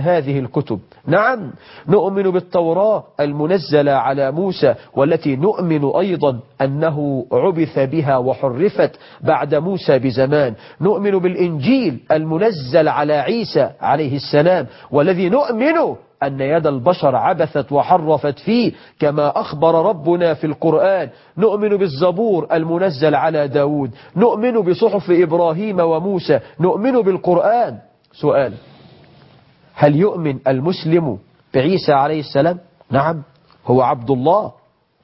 هذه الكتب. نعم نؤمن بالتوراة المنزلة على موسى والتي نؤمن أيضا أنه عبث بها وحرفت بعد موسى بزمان. نؤمن بالإنجيل المنزل على عيسى عليه السلام والذي نؤمن أن يد البشر عبثت وحرفت فيه كما أخبر ربنا في القرآن. نؤمن بالزبور المنزل على داود. نؤمن بصحف إبراهيم وموسى. نؤمن بالقرآن. سؤال. هل يؤمن المسلم بعيسى عليه السلام؟ نعم هو عبد الله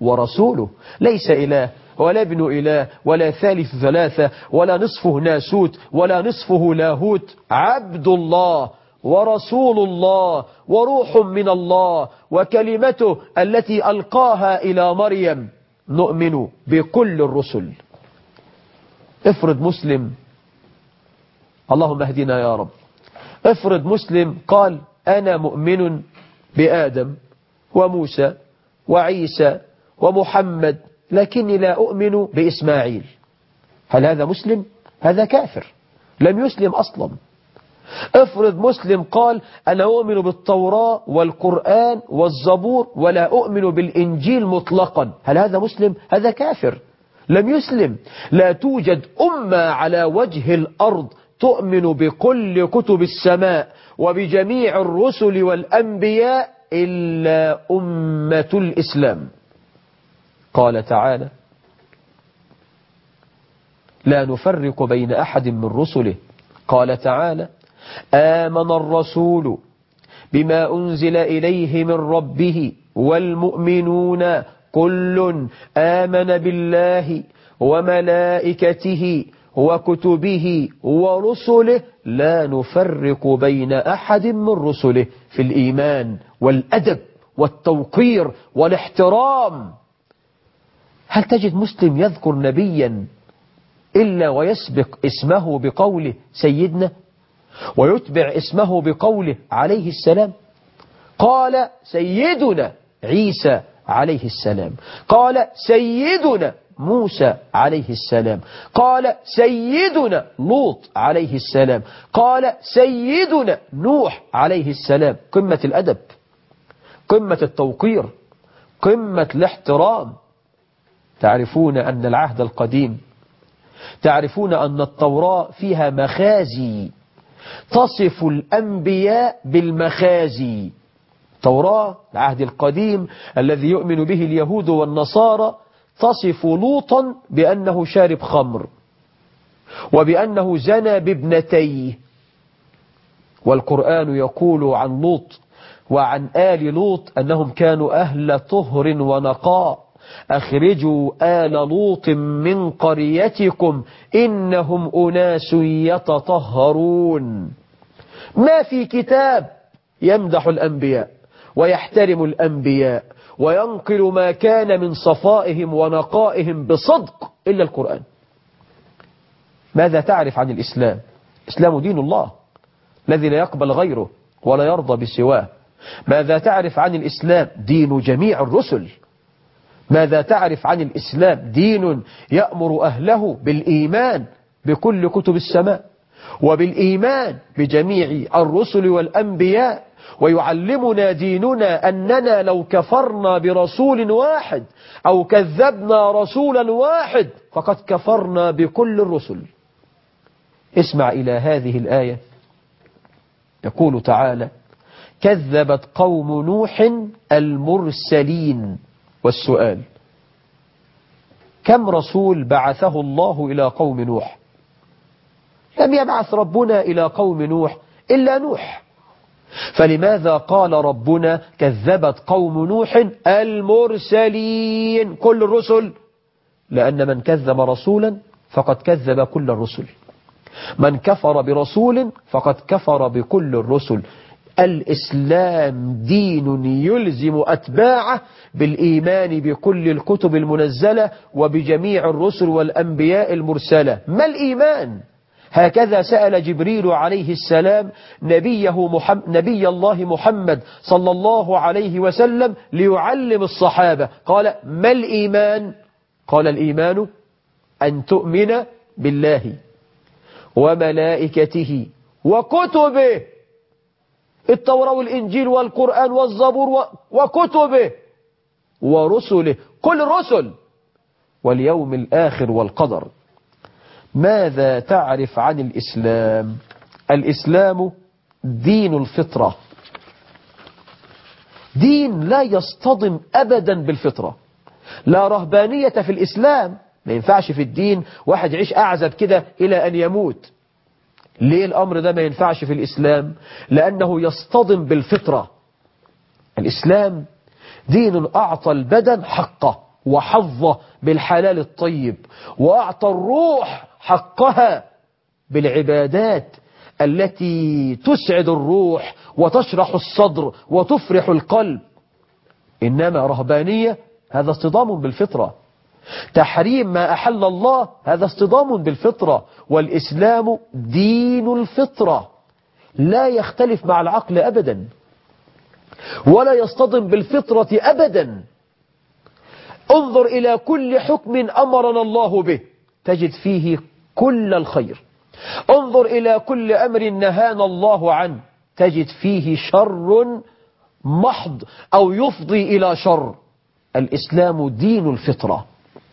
ورسوله ليس إله ولا ابن إله ولا ثالث ثلاثة ولا نصفه ناسوت ولا نصفه لاهوت. عبد الله ورسول الله وروح من الله وكلمته التي ألقاها إلى مريم. نؤمن بكل الرسل. افرض مسلم. اللهم اهدنا يا رب. افرض مسلم قال أنا مؤمن بآدم وموسى وعيسى ومحمد لكني لا أؤمن بإسماعيل. هل هذا مسلم؟ هذا كافر. لم يسلم أصلا. افرض مسلم قال أنا أؤمن بالتوراة والقرآن والزبور ولا أؤمن بالإنجيل مطلقا. هل هذا مسلم؟ هذا كافر. لم يسلم. لا توجد أمة على وجه الأرض تؤمن بكل كتب السماء وبجميع الرسل والأنبياء إلا أمة الإسلام. قال تعالى لا نفرق بين أحد من رسله. قال تعالى آمن الرسول بما أنزل إليه من ربه والمؤمنون كل آمن بالله وملائكته وكتبه ورسله لا نفرق بين أحد من رسله في الإيمان والأدب والتوقير والاحترام. هل تجد مسلم يذكر نبيا إلا ويسبق اسمه بقوله سيدنا ويتبع اسمه بقوله عليه السلام؟ قال سيدنا عيسى عليه السلام. قال سيدنا موسى عليه السلام. قال سيدنا لوط عليه السلام. قال سيدنا نوح عليه السلام. قمة الأدب قمة التوقير قمة الاحترام. تعرفون أن العهد القديم تعرفون أن التوراة فيها مخازي. تصف الأنبياء بالمخازي. توراة العهد القديم الذي يؤمن به اليهود والنصارى تصف لوطا بأنه شارب خمر وبأنه زنى بابنتيه. والقرآن يقول عن لوط وعن آل لوط أنهم كانوا أهل طهر ونقاء. أخرجوا آل لوط من قريتكم إنهم أناس يتطهرون. ما في كتاب يمدح الأنبياء ويحترم الأنبياء. وينقل ما كان من صفائهم ونقائهم بصدق إلا القرآن. ماذا تعرف عن الإسلام؟ إسلام دين الله الذي لا يقبل غيره ولا يرضى بسواه. ماذا تعرف عن الإسلام؟ دين جميع الرسل. ماذا تعرف عن الإسلام؟ دين يأمر أهله بالإيمان بكل كتب السماء وبالإيمان بجميع الرسل والأنبياء. ويعلمنا ديننا أننا لو كفرنا برسول واحد أو كذبنا رسولا واحد فقد كفرنا بكل الرسل. اسمع إلى هذه الآية. يقول تعالى كذبت قوم نوح المرسلين. والسؤال كم رسول بعثه الله إلى قوم نوح؟ لم يبعث ربنا إلى قوم نوح إلا نوح. فلماذا قال ربنا كذبت قوم نوح المرسلين؟ كل الرسل. لأن من كذب رسولا فقد كذب كل الرسل. من كفر برسول فقد كفر بكل الرسل. الإسلام دين يلزم أتباعه بالإيمان بكل الكتب المنزلة وبجميع الرسل والأنبياء المرسلة. ما الإيمان؟ هكذا سأل جبريل عليه السلام نبيه محمد نبي الله محمد صلى الله عليه وسلم ليعلم الصحابة. قال ما الإيمان؟ قال الإيمان أن تؤمن بالله وملائكته وكتبه. التوراة والإنجيل والقرآن والزبور. وكتبه ورسله. كل الرسل. واليوم الآخر والقدر. ماذا تعرف عن الإسلام؟ الإسلام دين الفطرة. دين لا يصطدم أبدا بالفطرة. لا رهبانية في الإسلام. ما ينفعش في الدين واحد يعيش أعزب كده إلى أن يموت. ليه الأمر ده ما ينفعش في الإسلام؟ لأنه يصطدم بالفطرة. الإسلام دين أعطى البدن حقه. وحظه بالحلال الطيب وأعطى الروح حقها بالعبادات التي تسعد الروح وتشرح الصدر وتفرح القلب. إنما رهبانية هذا اصطدام بالفطرة. تحريم ما أحل الله هذا اصطدام بالفطرة. والإسلام دين الفطرة. لا يختلف مع العقل أبدا. ولا يصطدم بالفطرة أبدا. انظر إلى كل حكم أمرنا الله به. تجد فيه كل الخير. انظر إلى كل أمر نهانا الله عنه. تجد فيه شر محض أو يفضي إلى شر. الإسلام دين الفطرة.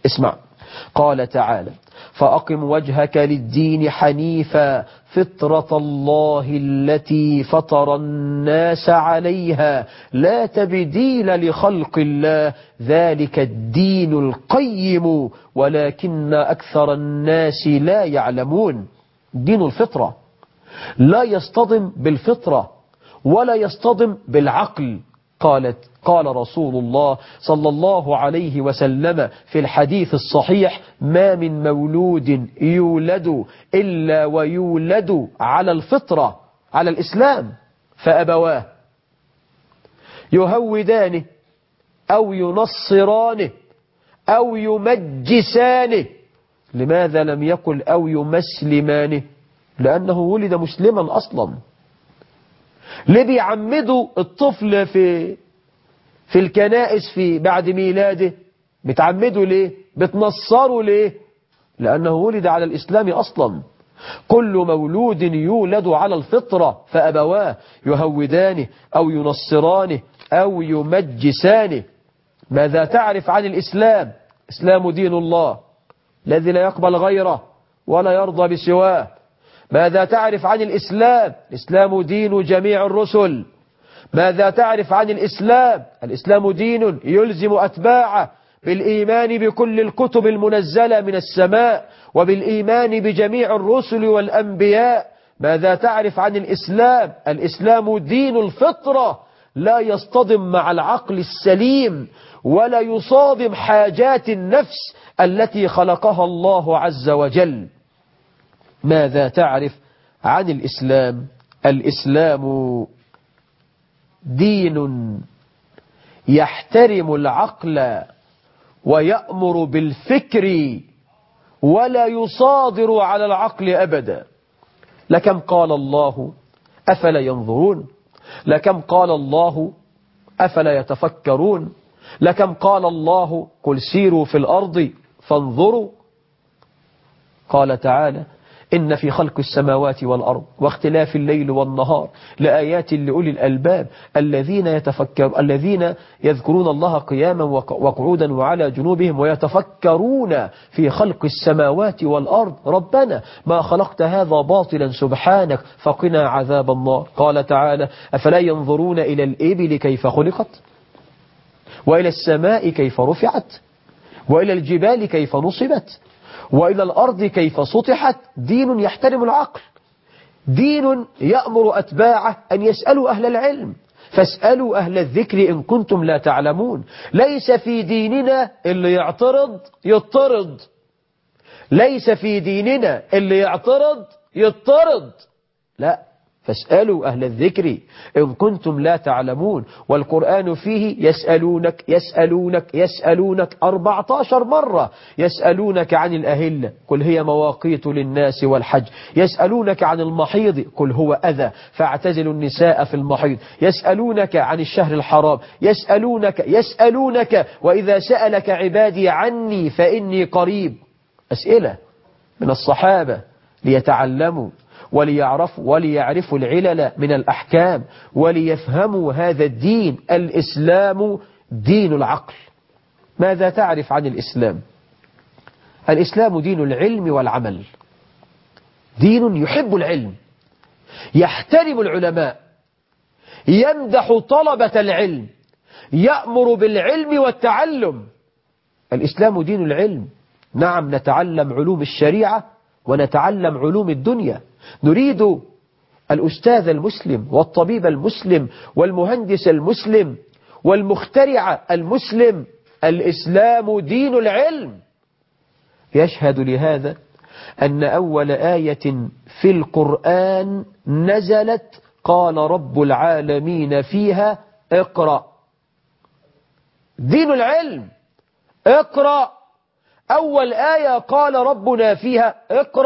اسمع. قال تعالى فأقم وجهك للدين حنيفا فطرة الله التي فطر الناس عليها. لا تبديل لخلق الله ذلك الدين القيم ولكن أكثر الناس لا يعلمون. دين الفطرة. لا يصطدم بالفطرة ولا يصطدم بالعقل. قالت قال رسول الله صلى الله عليه وسلم في الحديث الصحيح ما من مولود يولد إلا ويولد على الفطرة على الإسلام فأبواه. يهودانه أو ينصرانه أو يمجسانه. لماذا لم يقل أو يمسلمانه؟ لأنه ولد مسلما أصلا. ليه بيعمدوا الطفل في في الكنائس في بعد ميلاده بتعمدوا ليه؟ بتنصروا ليه؟ لأنه ولد على الإسلام أصلا. كل مولود يولد على الفطرة فأبواه يهودانه أو ينصرانه أو يمجسانه. ماذا تعرف عن الإسلام؟ إسلام دين الله الذي لا يقبل غيره ولا يرضى بسواه. ماذا تعرف عن الإسلام؟ الإسلام دين جميع الرسل. ماذا تعرف عن الإسلام؟ الإسلام دين يلزم أتباعه بالإيمان بكل الكتب المنزلة من السماء وبالإيمان بجميع الرسل والأنبياء. ماذا تعرف عن الإسلام؟ الإسلام دين الفطرة لا يصطدم مع العقل السليم ولا يصادم حاجات النفس التي خلقها الله عز وجل. ماذا تعرف عن الإسلام؟ الإسلام دين يحترم العقل ويأمر بالفكر ولا يصادر على العقل أبدا. لكم قال الله أفلا ينظرون؟ لكم قال الله أفلا يتفكرون؟ لكم قال الله قل سيروا في الأرض فانظروا؟ قال تعالى إن في خلق السماوات والأرض واختلاف الليل والنهار لآيات لأولي الألباب الذين يتفكر الذين يذكرون الله قياما وقعودا وعلى جنوبهم ويتفكرون في خلق السماوات والأرض. ربنا ما خلقت هذا باطلا سبحانك فقنا عذاب النار. قال تعالى أفلا ينظرون إلى الإبل كيف خلقت؟ وإلى السماء كيف رفعت؟ وإلى الجبال كيف نصبت؟ وإلى الأرض كيف سطحت دين يحترم العقل. دين يأمر أتباعه أن يسألوا أهل العلم. فاسألوا أهل الذكر إن كنتم لا تعلمون. ليس في ديننا اللي يعترض يطرد. ليس في ديننا اللي يعترض يطرد. لا. فاسألوا أهل الذكر إن كنتم لا تعلمون والقرآن فيه يسألونك يسألونك يسألونك 14 مرة يسألونك عن الأهلة قل هي مواقيت للناس والحج يسألونك عن المحيض قل هو أذى فاعتزلوا النساء في المحيض يسألونك عن الشهر الحرام يسألونك يسألونك وإذا سألك عبادي عني فإني قريب. أسئلة من الصحابة ليتعلموا وليعرفوا, وليعرفوا العلل من الأحكام وليفهموا هذا الدين. الإسلام دين العقل. ماذا تعرف عن الإسلام؟ الإسلام دين العلم والعمل. دين يحب العلم. يحترم العلماء. يمدح طلبة العلم. يأمر بالعلم والتعلم. الإسلام دين العلم. نعم نتعلم علوم الشريعة ونتعلم علوم الدنيا. نريد الأستاذ المسلم والطبيب المسلم والمهندس المسلم والمخترع المسلم الإسلام دين العلم. يشهد لهذا أن أول آية في القرآن نزلت قال رب العالمين فيها اقرأ. دين العلم اقرأ. أول آية قال ربنا فيها اقرأ.